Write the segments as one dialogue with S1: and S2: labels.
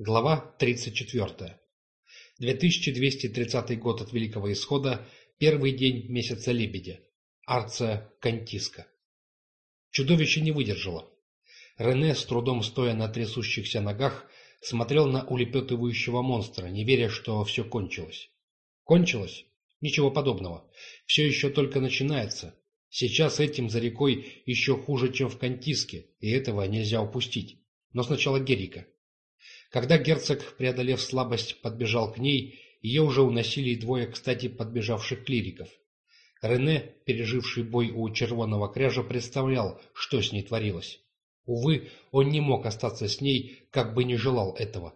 S1: Глава 34. 2230 год от Великого Исхода, первый день месяца Лебедя. Арция Кантиска. Чудовище не выдержало. Рене, с трудом стоя на трясущихся ногах, смотрел на улепетывающего монстра, не веря, что все кончилось. Кончилось? Ничего подобного. Все еще только начинается. Сейчас этим за рекой еще хуже, чем в Кантиске, и этого нельзя упустить. Но сначала Герика. Когда герцог, преодолев слабость, подбежал к ней, ее уже уносили двое, кстати, подбежавших клириков. Рене, переживший бой у червонного кряжа, представлял, что с ней творилось. Увы, он не мог остаться с ней, как бы не желал этого.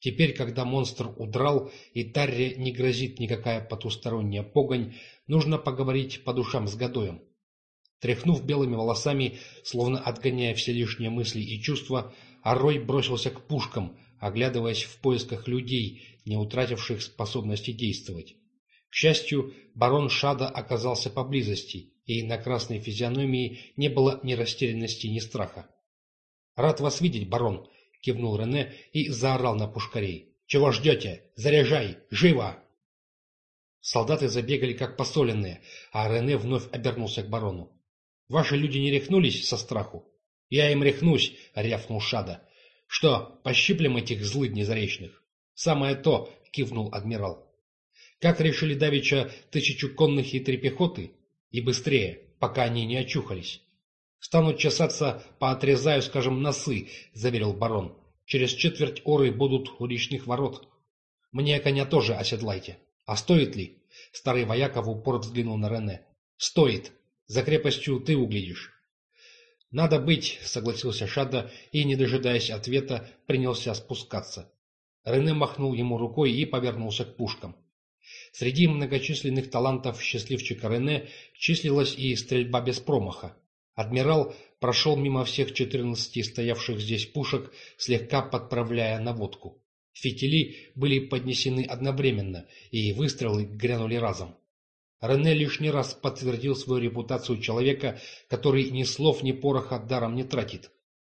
S1: Теперь, когда монстр удрал и Тарре не грозит никакая потусторонняя погонь, нужно поговорить по душам с Гадоем. Тряхнув белыми волосами, словно отгоняя все лишние мысли и чувства, Аррой бросился к пушкам, оглядываясь в поисках людей, не утративших способности действовать. К счастью, барон Шада оказался поблизости, и на красной физиономии не было ни растерянности, ни страха. «Рад вас видеть, барон!» — кивнул Рене и заорал на пушкарей. «Чего ждете? Заряжай! Живо!» Солдаты забегали как посоленные, а Рене вновь обернулся к барону. «Ваши люди не рехнулись со страху?» «Я им рехнусь!» — рявкнул Шада. «Что, пощиплем этих злыдней заречных?» «Самое то!» — кивнул адмирал. «Как решили давеча тысячу конных и три пехоты?» «И быстрее, пока они не очухались». «Станут чесаться, поотрезаю, скажем, носы», — заверил барон. «Через четверть оры будут у речных ворот. Мне коня тоже оседлайте. А стоит ли?» Старый вояка в упор взглянул на Рене. «Стоит. За крепостью ты углядишь». «Надо быть», — согласился Шада и, не дожидаясь ответа, принялся спускаться. Рене махнул ему рукой и повернулся к пушкам. Среди многочисленных талантов счастливчика Рене числилась и стрельба без промаха. Адмирал прошел мимо всех четырнадцати стоявших здесь пушек, слегка подправляя наводку. Фитили были поднесены одновременно, и выстрелы грянули разом. Рене лишний раз подтвердил свою репутацию человека, который ни слов, ни пороха даром не тратит.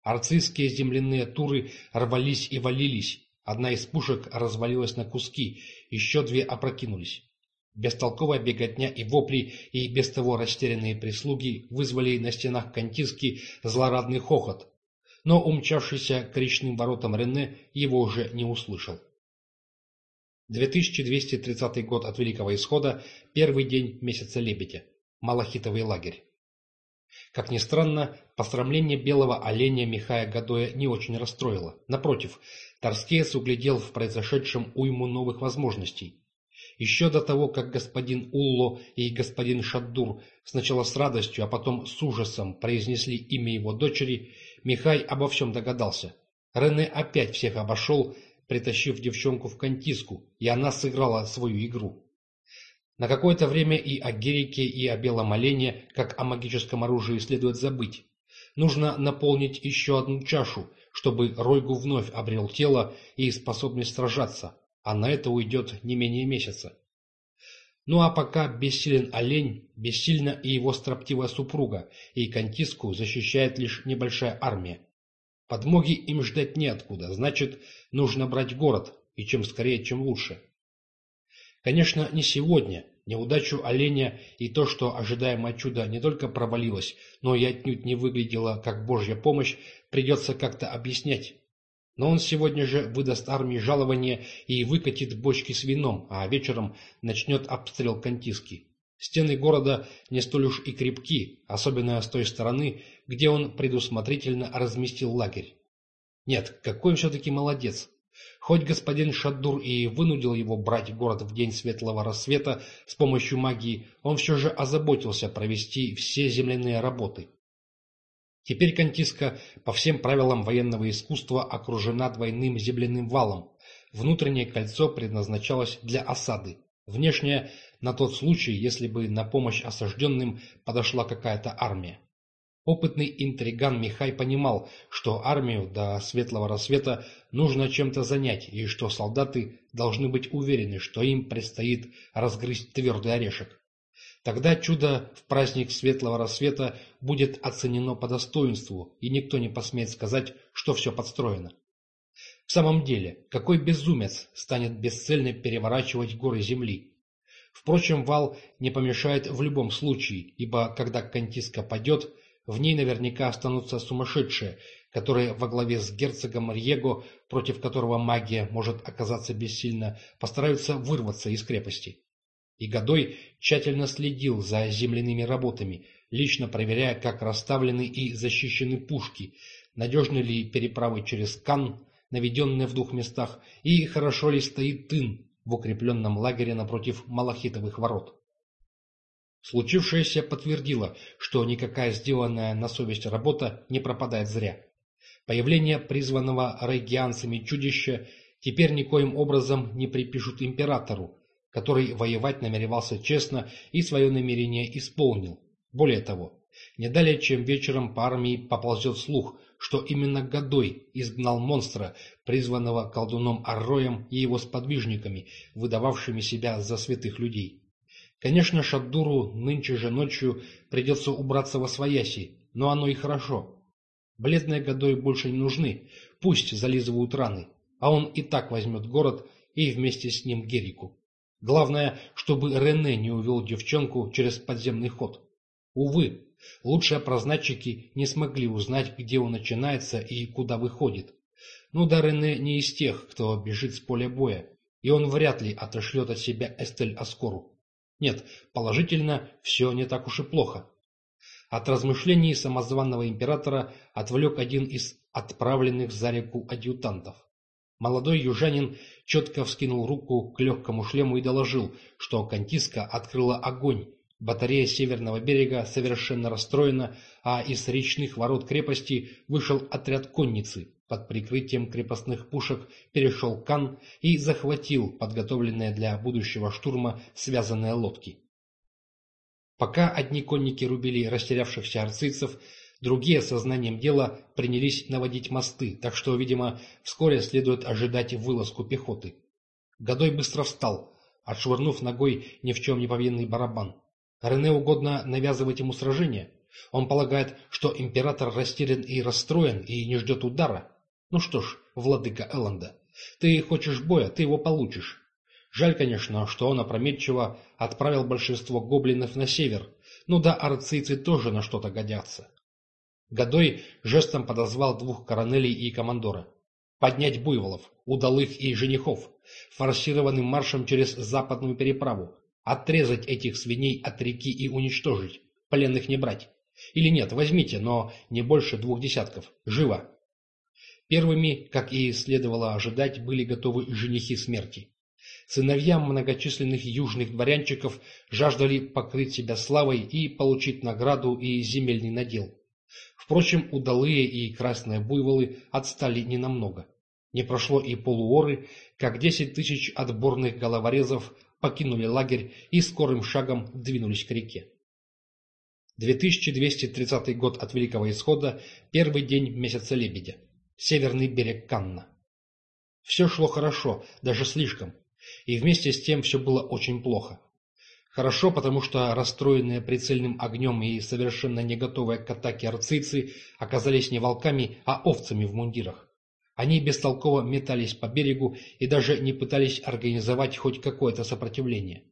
S1: Арцистские земляные туры рвались и валились. Одна из пушек развалилась на куски, еще две опрокинулись. Бестолковая беготня и вопли, и без того растерянные прислуги вызвали на стенах Кантиски злорадный хохот. Но умчавшийся к речным воротам Рене его уже не услышал. 2230 год от Великого Исхода, первый день месяца Лебедя. Малахитовый лагерь. Как ни странно, посрамление белого оленя Михая Гадоя не очень расстроило. Напротив, Торскеец углядел в произошедшем уйму новых возможностей. Еще до того, как господин Улло и господин Шаддур сначала с радостью, а потом с ужасом произнесли имя его дочери, Михай обо всем догадался. Рене опять всех обошел, притащив девчонку в кантиску, и она сыграла свою игру. На какое-то время и о Герике, и о Белом Олене, как о магическом оружии, следует забыть. Нужно наполнить еще одну чашу, чтобы Ройгу вновь обрел тело и способность сражаться, а на это уйдет не менее месяца. Ну а пока бессилен олень, бессильна и его строптивая супруга, и Кантиску защищает лишь небольшая армия. Подмоги им ждать неоткуда, значит, нужно брать город, и чем скорее, чем лучше. Конечно, не сегодня. Неудачу оленя и то, что ожидаемое чудо не только провалилось, но и отнюдь не выглядело как божья помощь, придется как-то объяснять. Но он сегодня же выдаст армии жалование и выкатит бочки с вином, а вечером начнет обстрел Кантиски. Стены города не столь уж и крепки, особенно с той стороны, где он предусмотрительно разместил лагерь. Нет, какой он все-таки молодец. Хоть господин Шаддур и вынудил его брать город в день светлого рассвета с помощью магии, он все же озаботился провести все земляные работы. Теперь Кантиска по всем правилам военного искусства окружена двойным земляным валом. Внутреннее кольцо предназначалось для осады. Внешнее на тот случай, если бы на помощь осажденным подошла какая-то армия. Опытный интриган Михай понимал, что армию до светлого рассвета нужно чем-то занять, и что солдаты должны быть уверены, что им предстоит разгрызть твердый орешек. Тогда чудо в праздник светлого рассвета будет оценено по достоинству, и никто не посмеет сказать, что все подстроено. В самом деле, какой безумец станет бесцельно переворачивать горы земли? Впрочем, вал не помешает в любом случае, ибо когда Кантиска падет, в ней наверняка останутся сумасшедшие, которые во главе с герцогом Рьего, против которого магия может оказаться бессильна, постараются вырваться из крепости. И Годой тщательно следил за земляными работами, лично проверяя, как расставлены и защищены пушки, надежны ли переправы через Кан, наведенные в двух местах, и хорошо ли стоит тын в укрепленном лагере напротив Малахитовых ворот. Случившееся подтвердило, что никакая сделанная на совесть работа не пропадает зря. Появление призванного рейгианцами чудища теперь никоим образом не припишут императору, который воевать намеревался честно и свое намерение исполнил. Более того, не далее, чем вечером по армии поползет слух, что именно Годой изгнал монстра, призванного колдуном Арроем и его сподвижниками, выдававшими себя за святых людей. Конечно, Шаддуру нынче же ночью придется убраться во свояси, но оно и хорошо. Бледные Годой больше не нужны, пусть зализывают раны, а он и так возьмет город и вместе с ним Герику. Главное, чтобы Рене не увел девчонку через подземный ход. Увы, Лучшие прознатчики не смогли узнать, где он начинается и куда выходит. Ну да Рене не из тех, кто бежит с поля боя, и он вряд ли отошлет от себя Эстель Аскору. Нет, положительно, все не так уж и плохо. От размышлений самозванного императора отвлек один из отправленных за реку адъютантов. Молодой южанин четко вскинул руку к легкому шлему и доложил, что Кантиска открыла огонь, Батарея северного берега совершенно расстроена, а из речных ворот крепости вышел отряд конницы. Под прикрытием крепостных пушек перешел Кан и захватил подготовленные для будущего штурма связанные лодки. Пока одни конники рубили растерявшихся арцийцев, другие сознанием дела принялись наводить мосты, так что, видимо, вскоре следует ожидать вылазку пехоты. Годой быстро встал, отшвырнув ногой ни в чем не повинный барабан. Рене угодно навязывать ему сражение. Он полагает, что император растерян и расстроен, и не ждет удара. Ну что ж, владыка Элленда, ты хочешь боя, ты его получишь. Жаль, конечно, что он опрометчиво отправил большинство гоблинов на север, ну да арцийцы тоже на что-то годятся. Годой жестом подозвал двух коронелей и командора. Поднять буйволов, удалых и женихов, форсированным маршем через западную переправу, Отрезать этих свиней от реки и уничтожить. Пленных не брать. Или нет, возьмите, но не больше двух десятков. Живо. Первыми, как и следовало ожидать, были готовы женихи смерти. Сыновья многочисленных южных дворянчиков жаждали покрыть себя славой и получить награду и земельный надел. Впрочем, удалые и красные буйволы отстали ненамного. Не прошло и полуоры, как десять тысяч отборных головорезов покинули лагерь и скорым шагом двинулись к реке. 2230 год от Великого Исхода, первый день месяца Лебедя. Северный берег Канна. Все шло хорошо, даже слишком. И вместе с тем все было очень плохо. Хорошо, потому что расстроенные прицельным огнем и совершенно не готовые к атаке арцийцы оказались не волками, а овцами в мундирах. Они бестолково метались по берегу и даже не пытались организовать хоть какое-то сопротивление.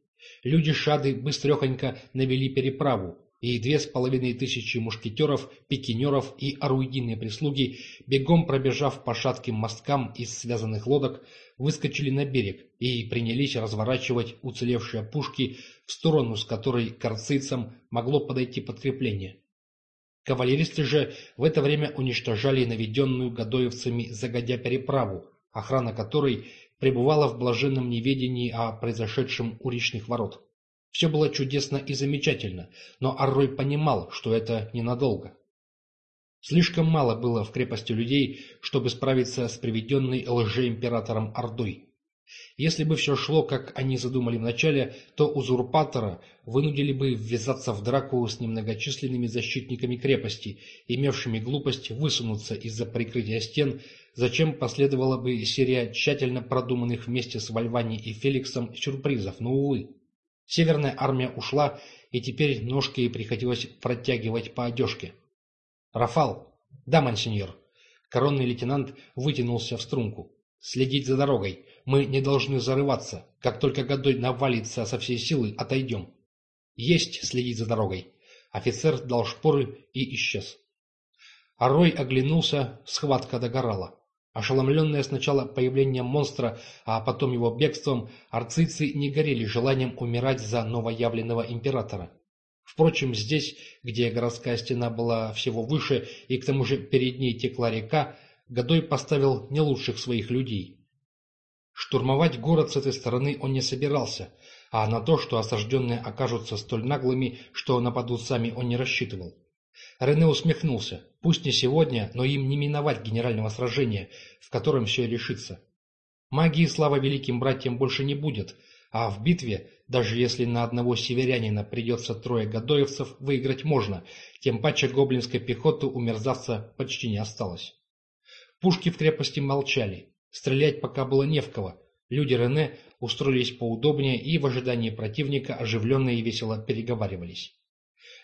S1: Люди Шады быстрехонько навели переправу, и две с половиной тысячи мушкетеров, пикинеров и оруйдиной прислуги, бегом пробежав по шатким мосткам из связанных лодок, выскочили на берег и принялись разворачивать уцелевшие пушки в сторону, с которой к арцийцам могло подойти подкрепление. Кавалеристы же в это время уничтожали наведенную годоевцами загодя переправу, охрана которой пребывала в блаженном неведении о произошедшем у речных ворот. Все было чудесно и замечательно, но Аррой понимал, что это ненадолго. Слишком мало было в крепости людей, чтобы справиться с приведенной лжеимператором Ордой. Если бы все шло, как они задумали вначале, то узурпатора вынудили бы ввязаться в драку с немногочисленными защитниками крепости, имевшими глупость высунуться из-за прикрытия стен, зачем последовала бы серия тщательно продуманных вместе с Вальвани и Феликсом сюрпризов, но, увы. Северная армия ушла, и теперь ножки приходилось протягивать по одежке. «Рафал!» «Да, мансиньор!» Коронный лейтенант вытянулся в струнку. «Следить за дорогой. Мы не должны зарываться. Как только Годой навалится со всей силы, отойдем». «Есть следить за дорогой». Офицер дал шпоры и исчез. Арой оглянулся, схватка догорала. Ошеломленные сначала появлением монстра, а потом его бегством, арцийцы не горели желанием умирать за новоявленного императора. Впрочем, здесь, где городская стена была всего выше и к тому же перед ней текла река, Годой поставил не лучших своих людей. Штурмовать город с этой стороны он не собирался, а на то, что осажденные окажутся столь наглыми, что нападут сами, он не рассчитывал. Рене усмехнулся. Пусть не сегодня, но им не миновать генерального сражения, в котором все решится. Магии слава великим братьям больше не будет, а в битве, даже если на одного северянина придется трое гадоевцев, выиграть можно, тем паче гоблинской пехоты у мерзавца почти не осталось. Пушки в крепости молчали. Стрелять пока было не в кого. Люди Рене устроились поудобнее и в ожидании противника оживленно и весело переговаривались.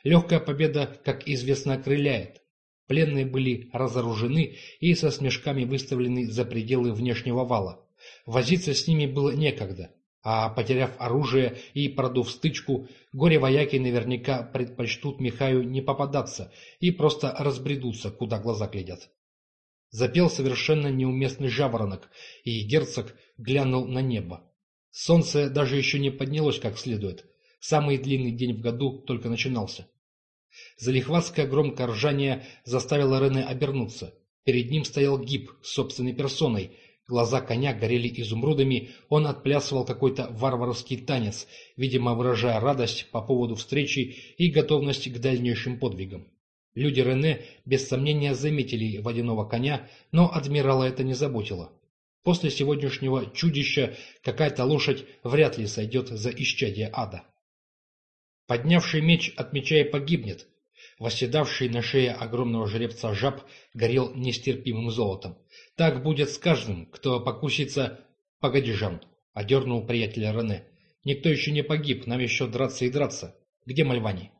S1: Легкая победа, как известно, окрыляет. Пленные были разоружены и со смешками выставлены за пределы внешнего вала. Возиться с ними было некогда, а потеряв оружие и продув стычку, горе-вояки наверняка предпочтут Михаю не попадаться и просто разбредутся, куда глаза глядят. Запел совершенно неуместный жаворонок, и герцог глянул на небо. Солнце даже еще не поднялось как следует. Самый длинный день в году только начинался. Залихватское громкое ржание заставило Рене обернуться. Перед ним стоял гиб собственной персоной. Глаза коня горели изумрудами, он отплясывал какой-то варварский танец, видимо, выражая радость по поводу встречи и готовность к дальнейшим подвигам. Люди Рене без сомнения заметили водяного коня, но адмирала это не заботило. После сегодняшнего чудища какая-то лошадь вряд ли сойдет за исчадие ада. Поднявший меч от меча и погибнет. Восседавший на шее огромного жеребца жаб горел нестерпимым золотом. Так будет с каждым, кто покусится... Погоди, Жан, — одернул приятеля Рене. Никто еще не погиб, нам еще драться и драться. Где Мальвани?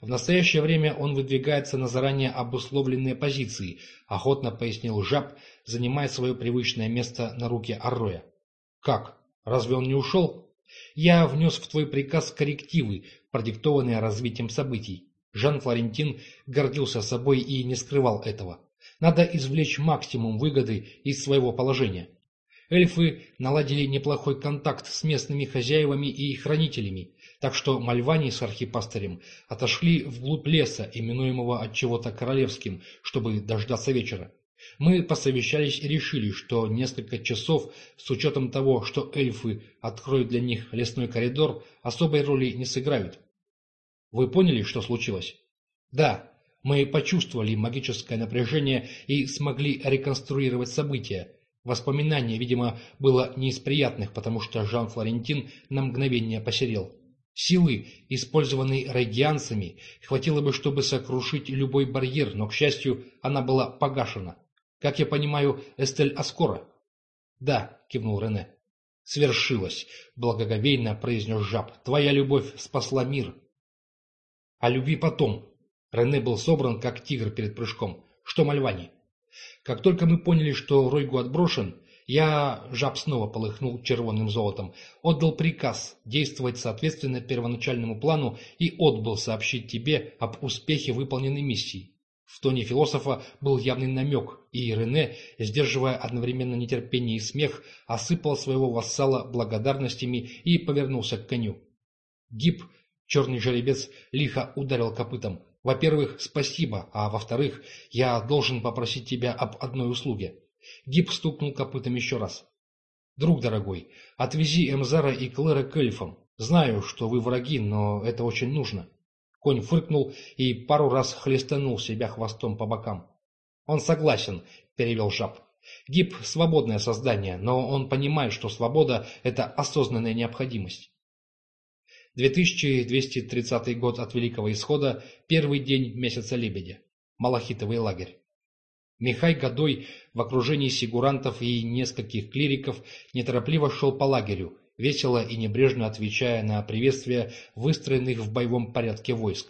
S1: В настоящее время он выдвигается на заранее обусловленные позиции, охотно пояснил Жаб, занимая свое привычное место на руке Арроя. Как? Разве он не ушел? Я внес в твой приказ коррективы, продиктованные развитием событий. Жан-Флорентин гордился собой и не скрывал этого. Надо извлечь максимум выгоды из своего положения. Эльфы наладили неплохой контакт с местными хозяевами и хранителями, так что Мальвани с архипастырем отошли вглубь леса, именуемого от чего-то королевским, чтобы дождаться вечера. Мы посовещались и решили, что несколько часов, с учетом того, что эльфы откроют для них лесной коридор, особой роли не сыграют. Вы поняли, что случилось? Да, мы почувствовали магическое напряжение и смогли реконструировать события, Воспоминание, видимо, было не из приятных, потому что Жан-Флорентин на мгновение посерел. Силы, использованной радианцами, хватило бы, чтобы сокрушить любой барьер, но, к счастью, она была погашена. Как я понимаю, Эстель Аскора? Да, кивнул Рене. Свершилось, благоговейно произнес жаб. Твоя любовь спасла мир. О любви потом. Рене был собран, как тигр перед прыжком. Что Мальвани? Как только мы поняли, что Ройгу отброшен, я, жаб снова полыхнул червонным золотом, отдал приказ действовать соответственно первоначальному плану и отбыл сообщить тебе об успехе выполненной миссии. В тоне философа был явный намек, и Рене, сдерживая одновременно нетерпение и смех, осыпал своего вассала благодарностями и повернулся к коню. Гиб, черный жеребец, лихо ударил копытом. Во-первых, спасибо, а во-вторых, я должен попросить тебя об одной услуге. Гиб стукнул копытом еще раз. Друг дорогой, отвези Эмзара и Клэра к эльфам. Знаю, что вы враги, но это очень нужно. Конь фыркнул и пару раз хлестанул себя хвостом по бокам. Он согласен, перевел жаб. Гиб – свободное создание, но он понимает, что свобода – это осознанная необходимость. 2230 год от Великого Исхода, первый день месяца Лебедя. Малахитовый лагерь. Михай Годой в окружении сигурантов и нескольких клириков неторопливо шел по лагерю, весело и небрежно отвечая на приветствия выстроенных в боевом порядке войск.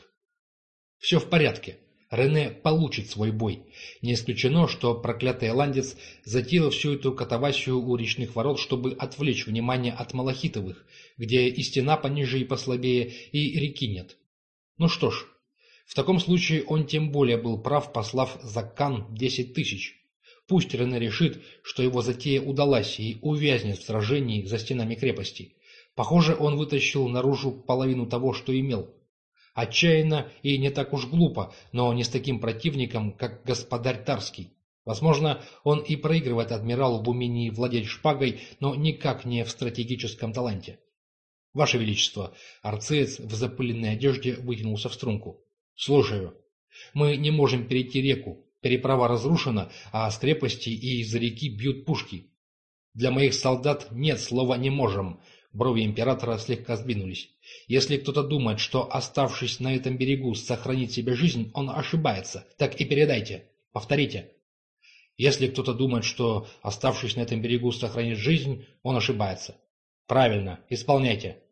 S1: «Все в порядке». Рене получит свой бой. Не исключено, что проклятый ирландец затеял всю эту катавасию у речных ворот, чтобы отвлечь внимание от Малахитовых, где и стена пониже и послабее, и реки нет. Ну что ж, в таком случае он тем более был прав, послав за Кан десять тысяч. Пусть Рене решит, что его затея удалась и увязнет в сражении за стенами крепости. Похоже, он вытащил наружу половину того, что имел. Отчаянно и не так уж глупо, но не с таким противником, как господарь Тарский. Возможно, он и проигрывает адмиралу в умении владеть шпагой, но никак не в стратегическом таланте. «Ваше Величество!» Арцеец в запыленной одежде вытянулся в струнку. «Слушаю. Мы не можем перейти реку. Переправа разрушена, а с крепости и из реки бьют пушки. Для моих солдат нет слова «не можем». Брови императора слегка сдвинулись. Если кто-то думает, что, оставшись на этом берегу, сохранит себе жизнь, он ошибается. Так и передайте. Повторите. Если кто-то думает, что, оставшись на этом берегу, сохранит жизнь, он ошибается. Правильно, исполняйте.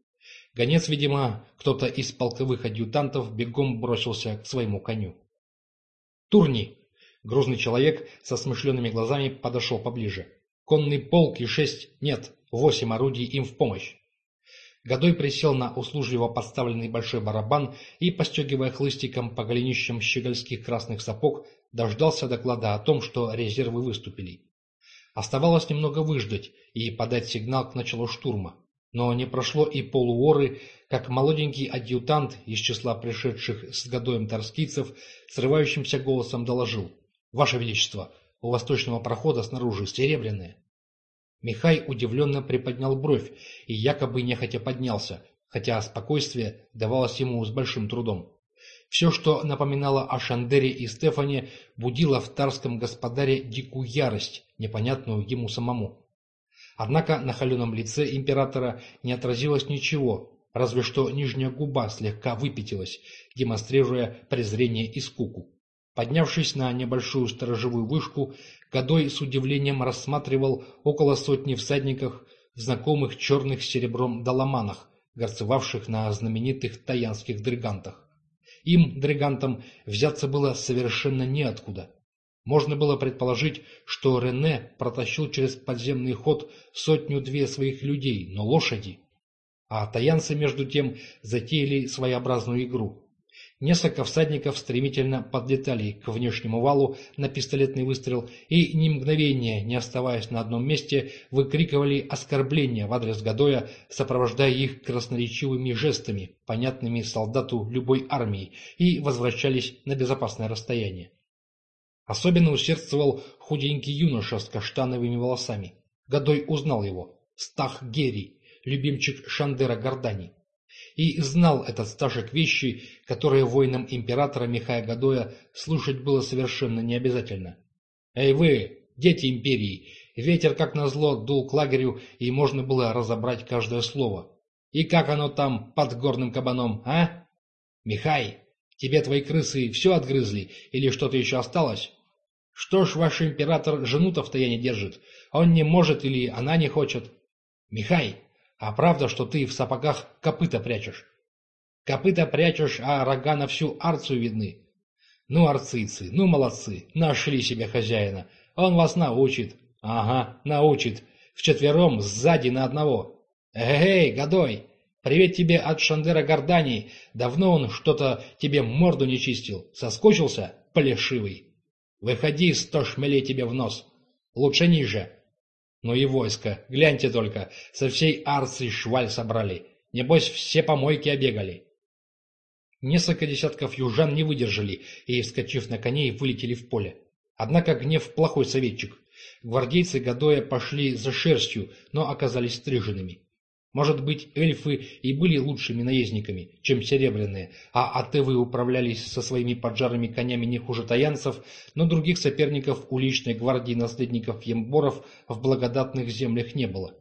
S1: Гонец, видимо, кто-то из полковых адъютантов бегом бросился к своему коню. Турни! Грузный человек со смышленными глазами подошел поближе. Конный полк и шесть, нет, восемь орудий им в помощь. Годой присел на услужливо подставленный большой барабан и, постегивая хлыстиком по голенищам щегольских красных сапог, дождался доклада о том, что резервы выступили. Оставалось немного выждать и подать сигнал к началу штурма. Но не прошло и полуоры, как молоденький адъютант из числа пришедших с Годоем торскийцев срывающимся голосом доложил. «Ваше Величество, у восточного прохода снаружи серебряные». Михай удивленно приподнял бровь и якобы нехотя поднялся, хотя спокойствие давалось ему с большим трудом. Все, что напоминало о Шандере и Стефане, будило в тарском господаре дикую ярость, непонятную ему самому. Однако на холеном лице императора не отразилось ничего, разве что нижняя губа слегка выпятилась, демонстрируя презрение и скуку. Поднявшись на небольшую сторожевую вышку, Годой с удивлением рассматривал около сотни всадников в знакомых черных с серебром доломанах, горцевавших на знаменитых таянских дрыгантах. Им, дрыгантам, взяться было совершенно неоткуда. Можно было предположить, что Рене протащил через подземный ход сотню-две своих людей, но лошади. А таянцы, между тем, затеяли своеобразную игру. Несколько всадников стремительно подлетали к внешнему валу на пистолетный выстрел и, ни мгновения не оставаясь на одном месте, выкрикивали оскорбления в адрес Гадоя, сопровождая их красноречивыми жестами, понятными солдату любой армии, и возвращались на безопасное расстояние. Особенно усердствовал худенький юноша с каштановыми волосами. Гадой узнал его. Стах Герри, любимчик Шандера Гордани и знал этот стажек вещи, которые воинам императора Михая Гадоя слушать было совершенно не обязательно. «Эй вы, дети империи!» Ветер, как назло, дул к лагерю, и можно было разобрать каждое слово. «И как оно там под горным кабаном, а? Михай, тебе твои крысы все отгрызли, или что-то еще осталось?» «Что ж ваш император жену-то в таяне держит? Он не может или она не хочет?» «Михай, а правда, что ты в сапогах копыта прячешь? Копыта прячешь, а рога на всю арцию видны. Ну, арцийцы, ну, молодцы, нашли себе хозяина. Он вас научит. Ага, научит. Вчетвером, сзади на одного. Эй, Годой, привет тебе от Шандера Гордани. Давно он что-то тебе морду не чистил. Соскучился, плешивый? Выходи, сто шмелей тебе в нос. Лучше ниже. Ну и войско, гляньте только, со всей Арции шваль собрали. Небось, все помойки обегали. Несколько десятков южан не выдержали и, вскочив на коней, вылетели в поле. Однако гнев плохой советчик. Гвардейцы Гадоя пошли за шерстью, но оказались стриженными. Может быть, эльфы и были лучшими наездниками, чем серебряные, а атевы управлялись со своими поджарыми конями не хуже таянцев, но других соперников у личной гвардии наследников Емборов в благодатных землях не было.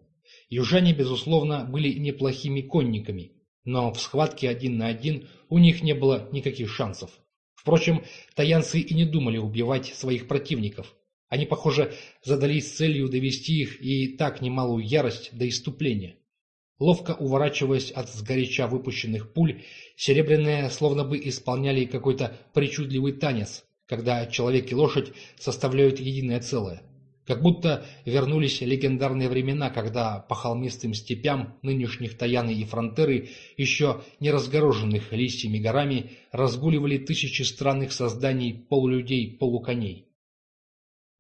S1: Южане, безусловно, были неплохими конниками, но в схватке один на один у них не было никаких шансов. Впрочем, таянцы и не думали убивать своих противников. Они, похоже, задались целью довести их и так немалую ярость до иступления. Ловко уворачиваясь от сгоряча выпущенных пуль, серебряные словно бы исполняли какой-то причудливый танец, когда человек и лошадь составляют единое целое. Как будто вернулись легендарные времена, когда по холмистым степям нынешних Таяны и Фронтеры, еще не разгороженных листьями горами, разгуливали тысячи странных созданий полулюдей, полуконей.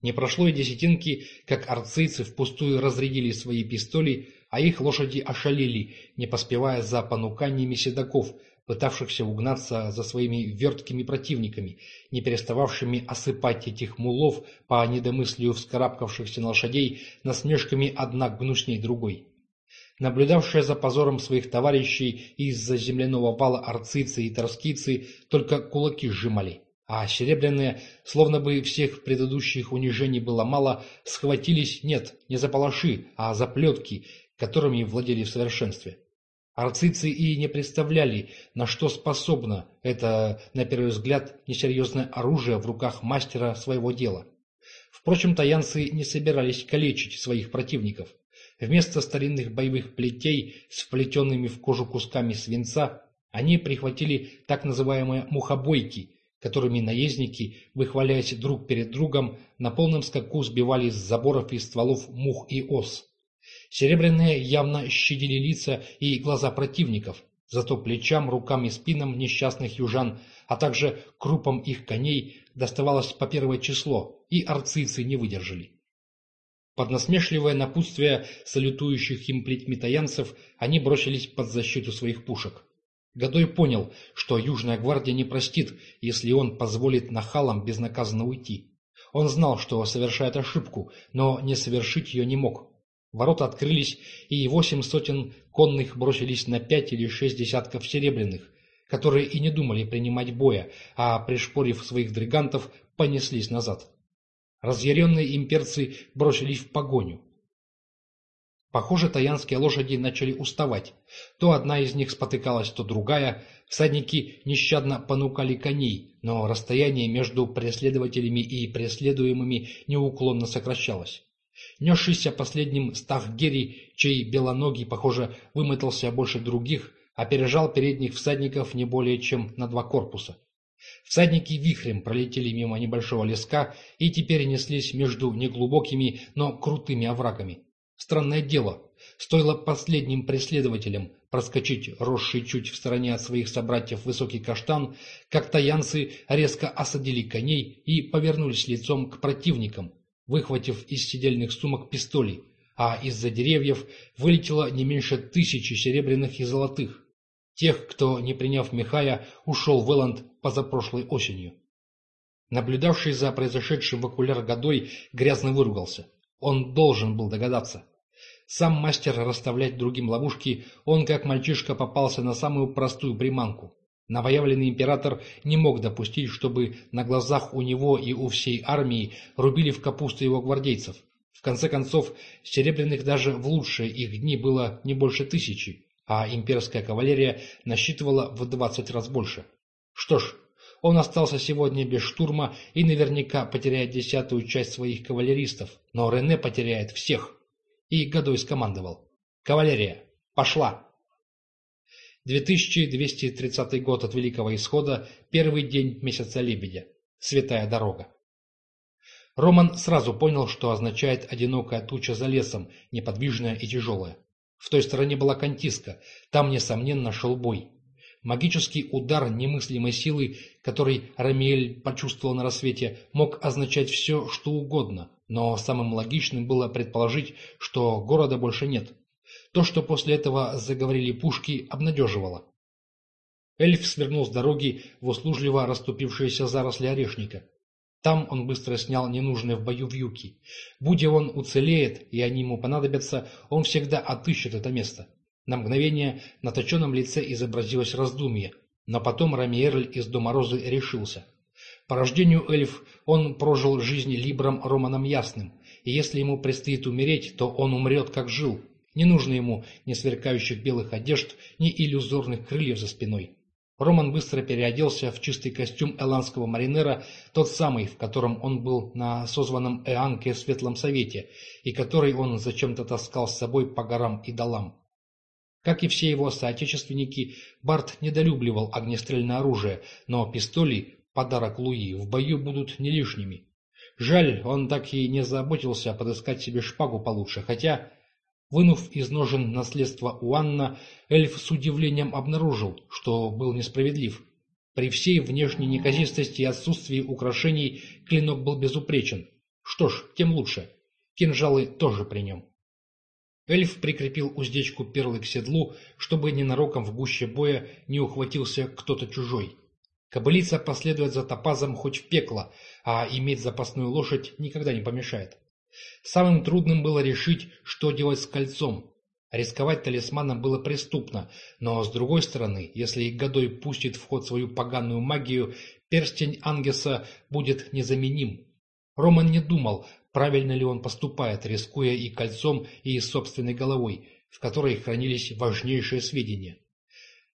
S1: Не прошло и десятинки, как арцийцы впустую разрядили свои пистоли, а их лошади ошалили, не поспевая за понуканиями седаков, пытавшихся угнаться за своими верткими противниками, не перестававшими осыпать этих мулов по недомыслию вскарабкавшихся на лошадей насмешками одна гнусней другой. Наблюдавшие за позором своих товарищей из-за земляного вала арцицы и торскицы только кулаки сжимали, а серебряные, словно бы всех предыдущих унижений было мало, схватились, нет, не за палаши, а за плетки, которыми владели в совершенстве. Арцицы и не представляли, на что способно это, на первый взгляд, несерьезное оружие в руках мастера своего дела. Впрочем, таянцы не собирались калечить своих противников. Вместо старинных боевых плетей с вплетенными в кожу кусками свинца, они прихватили так называемые мухобойки, которыми наездники, выхваляясь друг перед другом, на полном скаку сбивали с заборов и стволов мух и ос. Серебряные явно щадили лица и глаза противников, зато плечам, рукам и спинам несчастных южан, а также крупам их коней доставалось по первое число, и арцицы не выдержали. Под насмешливое напутствие салютующих им плетьми таянцев они бросились под защиту своих пушек. Годой понял, что Южная гвардия не простит, если он позволит нахалам безнаказанно уйти. Он знал, что совершает ошибку, но не совершить ее не мог. Ворота открылись, и восемь сотен конных бросились на пять или шесть десятков серебряных, которые и не думали принимать боя, а, пришпорив своих дригантов, понеслись назад. Разъяренные имперцы бросились в погоню. Похоже, таянские лошади начали уставать. То одна из них спотыкалась, то другая. Всадники нещадно понукали коней, но расстояние между преследователями и преследуемыми неуклонно сокращалось. Несшийся последним Стахгери, чей белоногий, похоже, вымотался больше других, опережал передних всадников не более чем на два корпуса. Всадники вихрем пролетели мимо небольшого леска и теперь неслись между неглубокими, но крутыми оврагами. Странное дело, стоило последним преследователям проскочить росший чуть в стороне от своих собратьев высокий каштан, как таянцы резко осадили коней и повернулись лицом к противникам, выхватив из сидельных сумок пистоли, а из-за деревьев вылетело не меньше тысячи серебряных и золотых. Тех, кто, не приняв Михая, ушел в Элланд позапрошлой осенью. Наблюдавший за произошедшим в окуляр Годой грязно выругался. Он должен был догадаться. Сам мастер расставлять другим ловушки, он, как мальчишка, попался на самую простую приманку. Новоявленный император не мог допустить, чтобы на глазах у него и у всей армии рубили в капусту его гвардейцев. В конце концов, серебряных даже в лучшие их дни было не больше тысячи, а имперская кавалерия насчитывала в двадцать раз больше. Что ж, он остался сегодня без штурма и наверняка потеряет десятую часть своих кавалеристов, но Рене потеряет всех. И Годой скомандовал. «Кавалерия, пошла!» 2230 год от Великого Исхода, первый день месяца Лебедя. Святая дорога. Роман сразу понял, что означает одинокая туча за лесом, неподвижная и тяжелая. В той стороне была Кантиска, там, несомненно, шел бой. Магический удар немыслимой силы, который Рамиэль почувствовал на рассвете, мог означать все, что угодно, но самым логичным было предположить, что города больше нет. То, что после этого заговорили пушки, обнадеживало. Эльф свернул с дороги в услужливо расступившиеся заросли орешника. Там он быстро снял ненужные в бою вьюки. Будь он уцелеет, и они ему понадобятся, он всегда отыщет это место. На мгновение на точенном лице изобразилось раздумье, но потом Рамиерль из Дома Розы решился. По рождению эльф он прожил жизнь Либром Романом Ясным, и если ему предстоит умереть, то он умрет, как жил, не нужно ему ни сверкающих белых одежд, ни иллюзорных крыльев за спиной. Роман быстро переоделся в чистый костюм эландского маринера, тот самый, в котором он был на созванном Эанке Светлом Совете, и который он зачем-то таскал с собой по горам и долам. Как и все его соотечественники, Барт недолюбливал огнестрельное оружие, но пистоли, подарок Луи, в бою будут не лишними. Жаль, он так и не заботился подыскать себе шпагу получше, хотя, вынув из ножен наследство Уанна, эльф с удивлением обнаружил, что был несправедлив. При всей внешней неказистости и отсутствии украшений клинок был безупречен. Что ж, тем лучше. Кинжалы тоже при нем. Эльф прикрепил уздечку перлы к седлу, чтобы ненароком в гуще боя не ухватился кто-то чужой. Кобылица последует за топазом хоть в пекло, а иметь запасную лошадь никогда не помешает. Самым трудным было решить, что делать с кольцом. Рисковать талисманом было преступно, но, с другой стороны, если Годой пустит в ход свою поганую магию, перстень Ангеса будет незаменим. Роман не думал, правильно ли он поступает, рискуя и кольцом, и собственной головой, в которой хранились важнейшие сведения.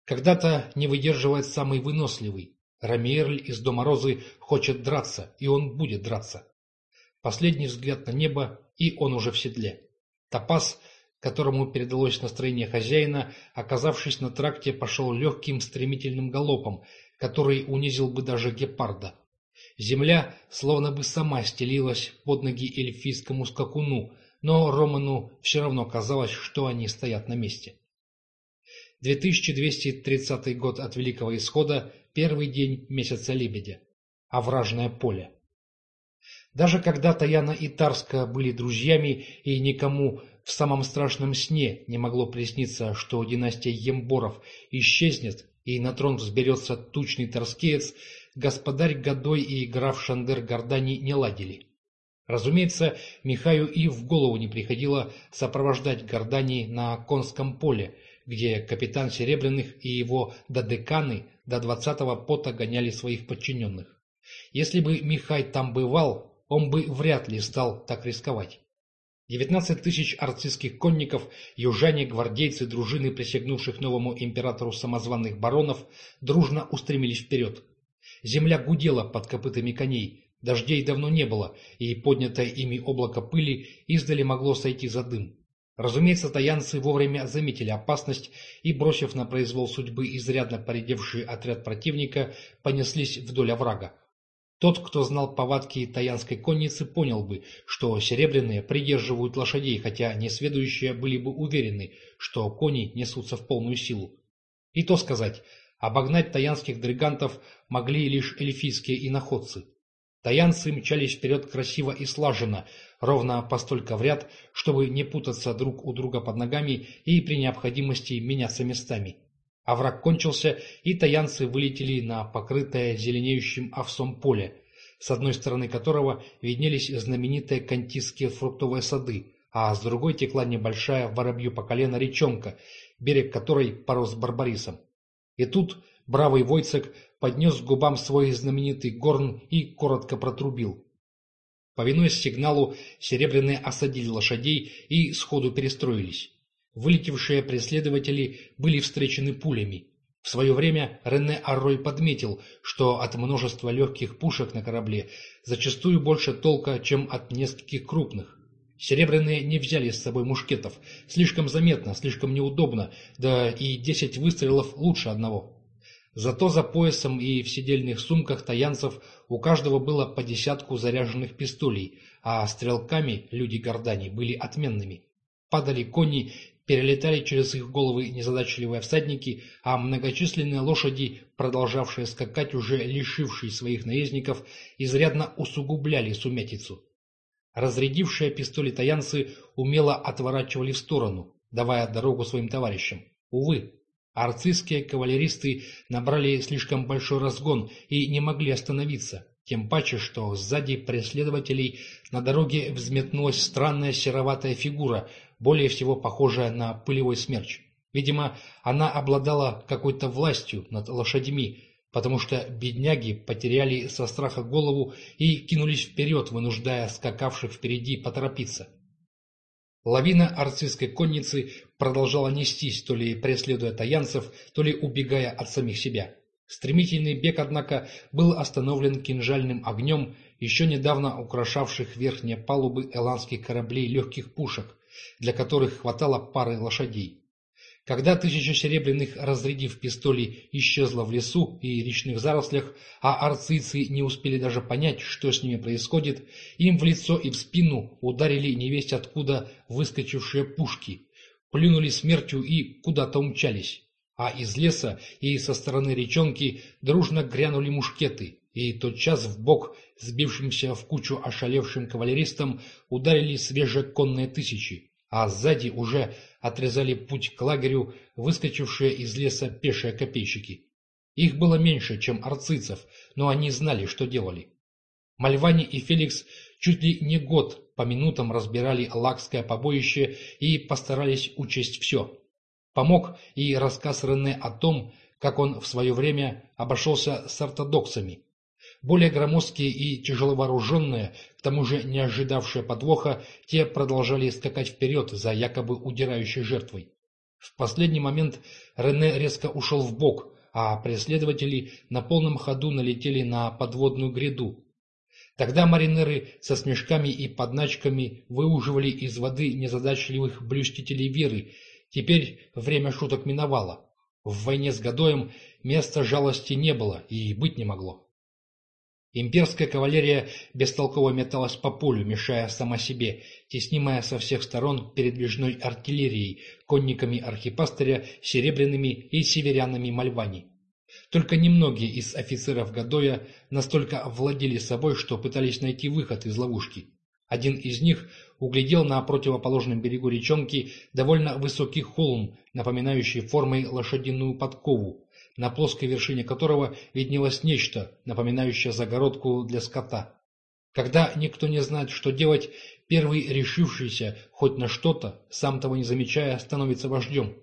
S1: Когда-то не выдерживает самый выносливый. Рамиерль из Дома Розы хочет драться, и он будет драться. Последний взгляд на небо, и он уже в седле. Топаз, которому передалось настроение хозяина, оказавшись на тракте, пошел легким стремительным галопом, который унизил бы даже гепарда. Земля словно бы сама стелилась под ноги эльфийскому скакуну, но Роману все равно казалось, что они стоят на месте. 2230 год от Великого Исхода, первый день месяца Лебедя. Овражное поле. Даже когда Таяна и Тарска были друзьями, и никому в самом страшном сне не могло присниться, что династия Емборов исчезнет, и на трон взберется тучный торскеец, господарь Годой и граф Шандер Гордани не ладили. Разумеется, Михаю и в голову не приходило сопровождать Гордани на конском поле, где капитан Серебряных и его додеканы до двадцатого пота гоняли своих подчиненных. Если бы Михай там бывал, он бы вряд ли стал так рисковать. Девятнадцать тысяч арцистских конников, южане, гвардейцы, дружины, присягнувших новому императору самозваных баронов, дружно устремились вперед. Земля гудела под копытами коней, дождей давно не было, и поднятое ими облако пыли издали могло сойти за дым. Разумеется, таянцы вовремя заметили опасность и, бросив на произвол судьбы изрядно поредевший отряд противника, понеслись вдоль оврага. Тот, кто знал повадки таянской конницы, понял бы, что серебряные придерживают лошадей, хотя несведущие были бы уверены, что кони несутся в полную силу. И то сказать, обогнать таянских дригантов могли лишь эльфийские иноходцы. Таянцы мчались вперед красиво и слаженно, ровно постолько в ряд, чтобы не путаться друг у друга под ногами и при необходимости меняться местами. А враг кончился, и таянцы вылетели на покрытое зеленеющим овсом поле, с одной стороны которого виднелись знаменитые кантистские фруктовые сады, а с другой текла небольшая воробью по колено речонка, берег которой порос барбарисом. И тут бравый Войцек поднес к губам свой знаменитый горн и коротко протрубил. Повинуясь сигналу, серебряные осадили лошадей и сходу перестроились. Вылетевшие преследователи были встречены пулями. В свое время Рене Аррой подметил, что от множества легких пушек на корабле зачастую больше толка, чем от нескольких крупных. Серебряные не взяли с собой мушкетов. Слишком заметно, слишком неудобно, да и десять выстрелов лучше одного. Зато за поясом и в сидельных сумках таянцев у каждого было по десятку заряженных пистолей, а стрелками люди Гордани были отменными. Падали кони перелетали через их головы незадачливые всадники, а многочисленные лошади, продолжавшие скакать, уже лишившие своих наездников, изрядно усугубляли сумятицу. Разрядившие пистоли таянцы умело отворачивали в сторону, давая дорогу своим товарищам. Увы, арцистские кавалеристы набрали слишком большой разгон и не могли остановиться, тем паче, что сзади преследователей на дороге взметнулась странная сероватая фигура, более всего похожая на пылевой смерч. Видимо, она обладала какой-то властью над лошадьми, потому что бедняги потеряли со страха голову и кинулись вперед, вынуждая скакавших впереди поторопиться. Лавина арцистской конницы продолжала нестись, то ли преследуя таянцев, то ли убегая от самих себя. Стремительный бег, однако, был остановлен кинжальным огнем еще недавно украшавших верхние палубы эландских кораблей легких пушек, для которых хватало пары лошадей. Когда тысяча серебряных, разрядив пистоли, исчезла в лесу и речных зарослях, а арцийцы не успели даже понять, что с ними происходит, им в лицо и в спину ударили невесть откуда выскочившие пушки, плюнули смертью и куда-то умчались. А из леса и со стороны речонки дружно грянули мушкеты, и тотчас в бок сбившимся в кучу ошалевшим кавалеристам ударили свежие конные тысячи, а сзади уже отрезали путь к лагерю выскочившие из леса пешие копейщики. Их было меньше, чем арцицев, но они знали, что делали. Мальвани и Феликс чуть ли не год по минутам разбирали лакское побоище и постарались учесть все. Помог и рассказ Рене о том, как он в свое время обошелся с ортодоксами, более громоздкие и тяжеловооруженные, к тому же не ожидавшие подвоха, те продолжали скакать вперед за якобы удирающей жертвой. В последний момент Рене резко ушел в бок, а преследователи на полном ходу налетели на подводную гряду. Тогда маринеры со смешками и подначками выуживали из воды незадачливых блюстителей веры. Теперь время шуток миновало. В войне с Годоем места жалости не было и быть не могло. Имперская кавалерия бестолково металась по полю, мешая сама себе, теснимая со всех сторон передвижной артиллерией, конниками архипастыря, серебряными и северянами Мальвани. Только немногие из офицеров Гадоя настолько владели собой, что пытались найти выход из ловушки. Один из них углядел на противоположном берегу речонки довольно высокий холм, напоминающий формой лошадиную подкову, на плоской вершине которого виднелось нечто, напоминающее загородку для скота. Когда никто не знает, что делать, первый решившийся хоть на что-то, сам того не замечая, становится вождем.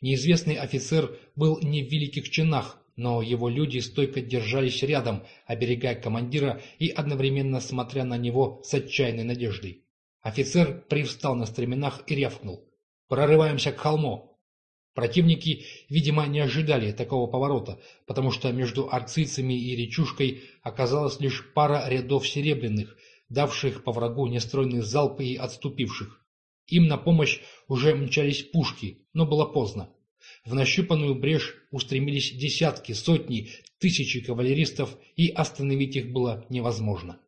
S1: Неизвестный офицер был не в великих чинах, но его люди стойко держались рядом, оберегая командира и одновременно смотря на него с отчаянной надеждой. Офицер привстал на стременах и рявкнул. «Прорываемся к холму!» Противники, видимо, не ожидали такого поворота, потому что между арцицами и речушкой оказалась лишь пара рядов серебряных, давших по врагу нестройный залп и отступивших. Им на помощь уже мчались пушки, но было поздно. В нащупанную брешь устремились десятки, сотни, тысячи кавалеристов, и остановить их было невозможно.